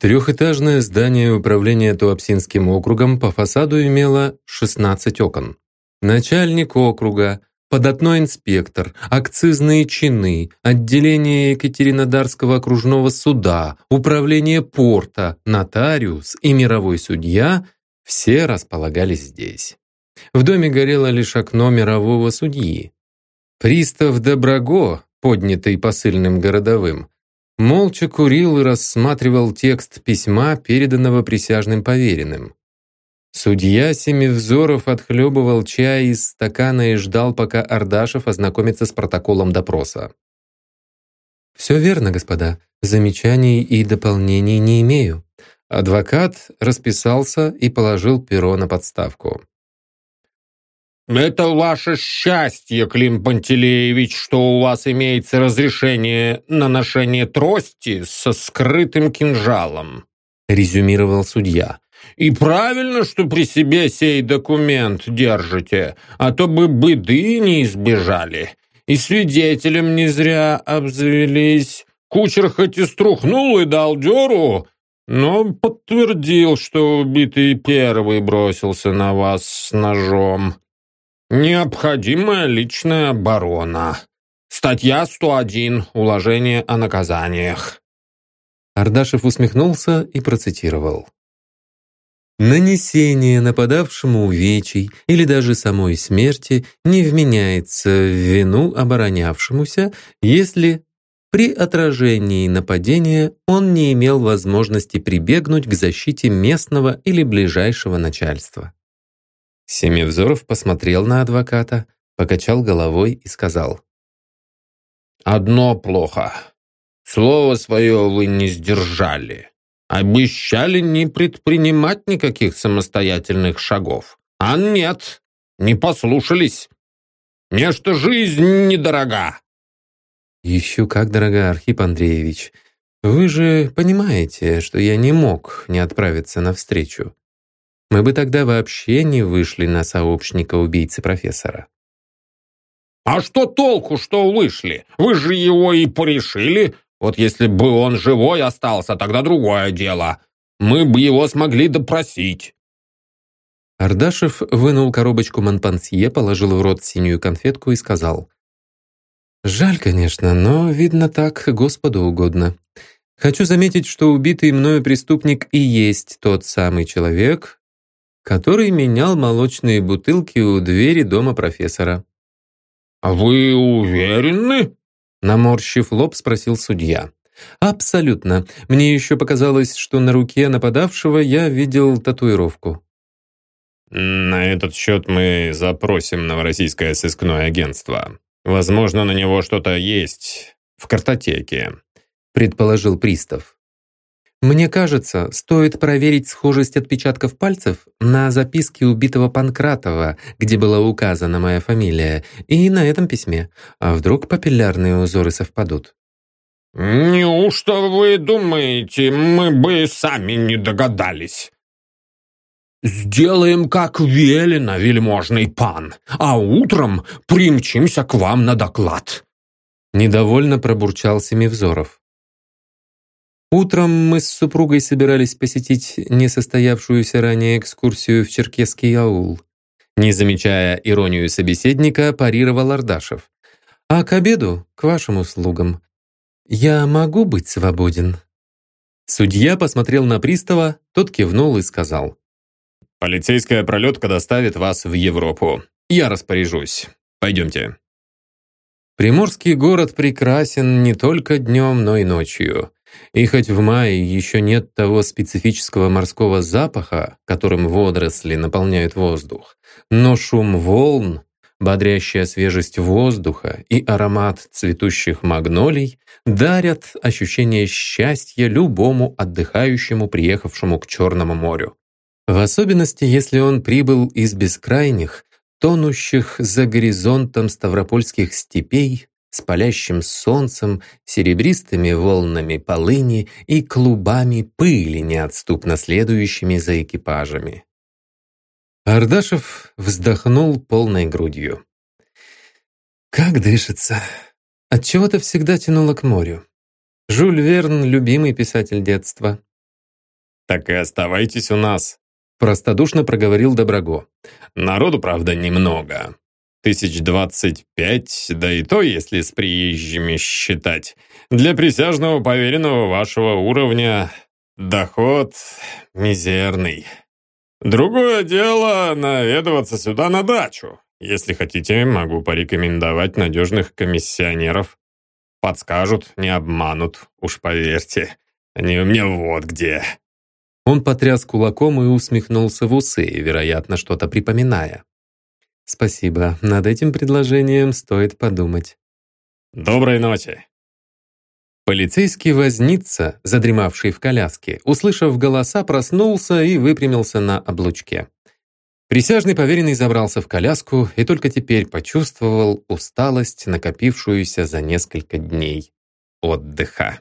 Трехэтажное здание управления Туапсинским округом по фасаду имело 16 окон. Начальник округа, податной инспектор, акцизные чины, отделение Екатеринодарского окружного суда, управление порта, нотариус и мировой судья все располагались здесь. В доме горело лишь окно мирового судьи. Пристав Доброго, поднятый посыльным городовым, молча курил и рассматривал текст письма, переданного присяжным поверенным. Судья Семивзоров отхлебывал чай из стакана и ждал, пока Ардашев ознакомится с протоколом допроса. «Все верно, господа. Замечаний и дополнений не имею». Адвокат расписался и положил перо на подставку. «Это ваше счастье, Клим Пантелеевич, что у вас имеется разрешение на ношение трости со скрытым кинжалом», резюмировал судья. И правильно, что при себе сей документ держите, а то бы быды не избежали. И свидетелем не зря обзавелись. Кучер хоть и струхнул и дал дёру, но подтвердил, что убитый первый бросился на вас с ножом. Необходимая личная оборона. Статья 101. Уложение о наказаниях. Ардашев усмехнулся и процитировал. Нанесение нападавшему увечий или даже самой смерти не вменяется в вину оборонявшемуся, если при отражении нападения он не имел возможности прибегнуть к защите местного или ближайшего начальства. Семивзоров посмотрел на адвоката, покачал головой и сказал. «Одно плохо. Слово свое вы не сдержали. Обещали не предпринимать никаких самостоятельных шагов. А нет, не послушались. Мне что жизнь недорога. Еще как дорога, Архип Андреевич. Вы же понимаете, что я не мог не отправиться навстречу. Мы бы тогда вообще не вышли на сообщника убийцы профессора. «А что толку, что вышли? Вы же его и порешили. Вот если бы он живой остался, тогда другое дело. Мы бы его смогли допросить». Ардашев вынул коробочку Монпансье, положил в рот синюю конфетку и сказал. «Жаль, конечно, но, видно так, Господу угодно. Хочу заметить, что убитый мною преступник и есть тот самый человек, который менял молочные бутылки у двери дома профессора». «А вы уверены?» Наморщив лоб, спросил судья. «Абсолютно. Мне еще показалось, что на руке нападавшего я видел татуировку». «На этот счет мы запросим Новороссийское сыскное агентство. Возможно, на него что-то есть в картотеке», предположил пристав. Мне кажется, стоит проверить схожесть отпечатков пальцев на записке убитого Панкратова, где была указана моя фамилия, и на этом письме. А вдруг папиллярные узоры совпадут? «Неужто вы думаете, мы бы сами не догадались?» «Сделаем, как велено, вельможный пан, а утром примчимся к вам на доклад». Недовольно пробурчал Семивзоров. Утром мы с супругой собирались посетить несостоявшуюся ранее экскурсию в Черкесский аул. Не замечая иронию собеседника, парировал Ардашев. «А к обеду — к вашим услугам. Я могу быть свободен?» Судья посмотрел на пристава, тот кивнул и сказал. «Полицейская пролетка доставит вас в Европу. Я распоряжусь. Пойдемте». Приморский город прекрасен не только днем, но и ночью. И хоть в мае еще нет того специфического морского запаха, которым водоросли наполняют воздух, но шум волн, бодрящая свежесть воздуха и аромат цветущих магнолий дарят ощущение счастья любому отдыхающему, приехавшему к Черному морю. В особенности, если он прибыл из бескрайних, тонущих за горизонтом ставропольских степей с палящим солнцем, серебристыми волнами полыни и клубами пыли, неотступно следующими за экипажами. Ардашев вздохнул полной грудью. «Как дышится! Отчего-то всегда тянуло к морю. Жюль Верн — любимый писатель детства. так и оставайтесь у нас», простодушно проговорил Доброго. «Народу, правда, немного. Тысяч двадцать пять, да и то, если с приезжими считать. Для присяжного поверенного вашего уровня доход мизерный. Другое дело наведываться сюда на дачу. Если хотите, могу порекомендовать надежных комиссионеров. Подскажут, не обманут, уж поверьте. Они у меня вот где». Он потряс кулаком и усмехнулся в усы, вероятно, что-то припоминая. «Спасибо. Над этим предложением стоит подумать». «Доброй ночи». Полицейский возница, задремавший в коляске, услышав голоса, проснулся и выпрямился на облучке. Присяжный поверенный забрался в коляску и только теперь почувствовал усталость, накопившуюся за несколько дней отдыха.